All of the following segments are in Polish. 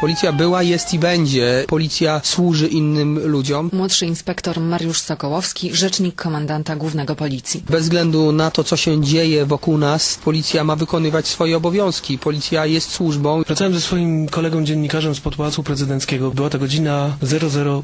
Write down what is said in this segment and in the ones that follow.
Policja była, jest i będzie. Policja służy innym ludziom. Młodszy inspektor Mariusz Sokołowski, rzecznik komendanta głównego policji. Bez względu na to, co się dzieje wokół nas, policja ma wykonywać swoje obowiązki. Policja jest służbą. Pracowałem ze swoim kolegą dziennikarzem z Pałacu Prezydenckiego. Była to godzina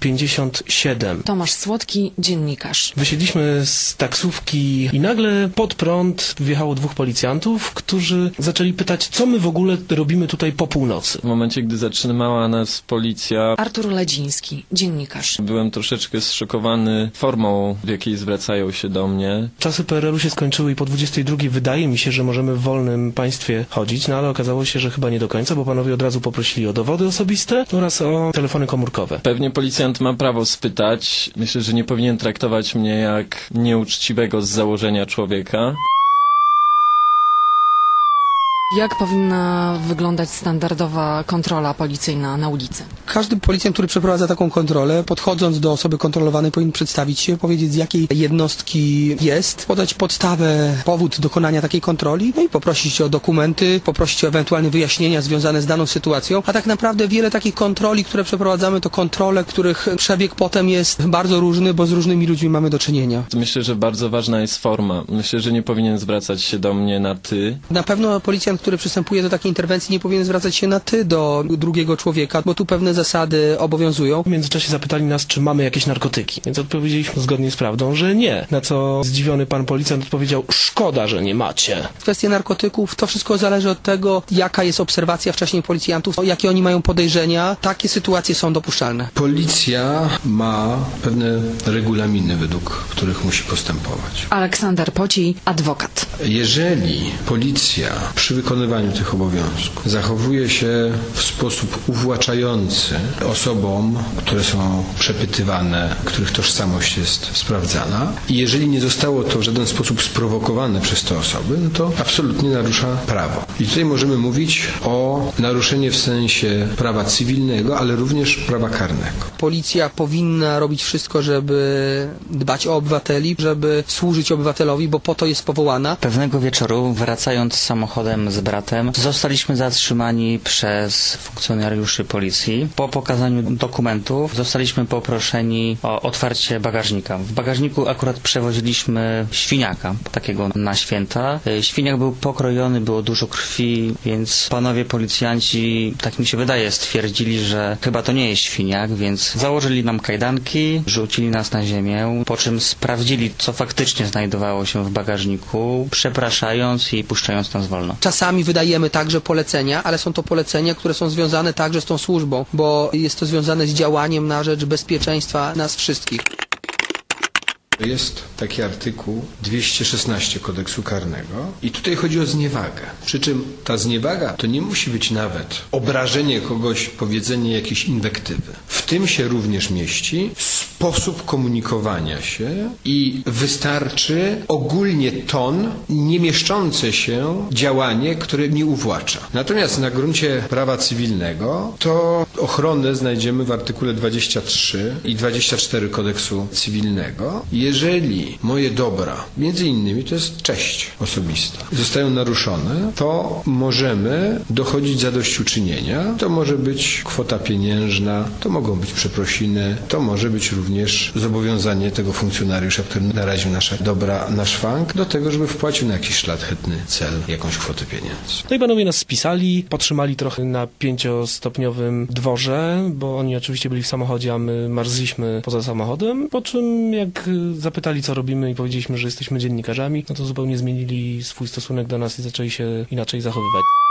0057. Tomasz Słodki, dziennikarz. Wysiedliśmy z taksówki i nagle pod prąd wjechało dwóch policjantów, którzy zaczęli pytać, co my w ogóle robimy tutaj po północy. W momencie, gdy zatrzymała nas policja, Artur Ledziński, dziennikarz. byłem troszeczkę zszokowany formą, w jakiej zwracają się do mnie. Czasy PRL-u się skończyły i po 22 wydaje mi się, że możemy w wolnym państwie chodzić, no ale okazało się, że chyba nie do końca, bo panowie od razu poprosili o dowody osobiste oraz o telefony komórkowe. Pewnie policjant ma prawo spytać. Myślę, że nie powinien traktować mnie jak nieuczciwego z założenia człowieka. Jak powinna wyglądać standardowa kontrola policyjna na ulicy? Każdy policjant, który przeprowadza taką kontrolę, podchodząc do osoby kontrolowanej, powinien przedstawić się, powiedzieć z jakiej jednostki jest, podać podstawę, powód dokonania takiej kontroli, no i poprosić o dokumenty, poprosić o ewentualne wyjaśnienia związane z daną sytuacją. A tak naprawdę wiele takich kontroli, które przeprowadzamy, to kontrole, których przebieg potem jest bardzo różny, bo z różnymi ludźmi mamy do czynienia. Myślę, że bardzo ważna jest forma. Myślę, że nie powinien zwracać się do mnie na ty. Na pewno policjant, który przystępuje do takiej interwencji, nie powinien zwracać się na ty do drugiego człowieka, bo tu pewne zasady obowiązują. W międzyczasie zapytali nas, czy mamy jakieś narkotyki, więc odpowiedzieliśmy zgodnie z prawdą, że nie. Na co zdziwiony pan policjant odpowiedział, szkoda, że nie macie. Kwestie narkotyków, to wszystko zależy od tego, jaka jest obserwacja wcześniej policjantów, jakie oni mają podejrzenia. Takie sytuacje są dopuszczalne. Policja ma pewne regulaminy, według których musi postępować. Aleksander Pociej, adwokat. Jeżeli policja przy wykonywaniu tych obowiązków zachowuje się w sposób uwłaczający osobom, które są przepytywane, których tożsamość jest sprawdzana i jeżeli nie zostało to w żaden sposób sprowokowane przez te osoby, no to absolutnie narusza prawo. I tutaj możemy mówić o naruszeniu w sensie prawa cywilnego, ale również prawa karnego. Policja powinna robić wszystko, żeby dbać o obywateli, żeby służyć obywatelowi, bo po to jest powołana. Pewnego wieczoru, wracając samochodem z bratem, zostaliśmy zatrzymani przez funkcjonariuszy policji. Po pokazaniu dokumentów zostaliśmy poproszeni o otwarcie bagażnika. W bagażniku akurat przewoziliśmy świniaka, takiego na święta. Y, Świniak był pokrojony, było dużo krwi, więc panowie policjanci, tak mi się wydaje, stwierdzili, że chyba to nie jest świniak, więc założyli nam kajdanki, rzucili nas na ziemię, po czym sprawdzili, co faktycznie znajdowało się w bagażniku, przepraszając i puszczając nas wolno. Czasami wydajemy także polecenia, ale są to polecenia, które są związane także z tą służbą, bo jest to związane z działaniem na rzecz bezpieczeństwa nas wszystkich. Jest taki artykuł 216 kodeksu karnego i tutaj chodzi o zniewagę. Przy czym ta zniewaga to nie musi być nawet obrażenie kogoś, powiedzenie jakiejś inwektywy. W tym się również mieści sposób komunikowania się i wystarczy ogólnie ton, nie mieszczące się działanie, które nie uwłacza. Natomiast na gruncie prawa cywilnego to ochronę znajdziemy w artykule 23 i 24 kodeksu cywilnego. Jeżeli moje dobra, między innymi to jest cześć osobista, zostają naruszone, to możemy dochodzić zadośćuczynienia. To może być kwota pieniężna, to mogą być przeprosiny, to może być również zobowiązanie tego funkcjonariusza, który naraził nasze dobra na szwank, do tego, żeby wpłacił na jakiś szlachetny cel jakąś kwotę pieniędzy. No i panowie nas spisali, potrzymali trochę na pięciostopniowym dworze, bo oni oczywiście byli w samochodzie, a my marzliśmy poza samochodem, po czym jak zapytali, co robimy i powiedzieliśmy, że jesteśmy dziennikarzami, no to zupełnie zmienili swój stosunek do nas i zaczęli się inaczej zachowywać.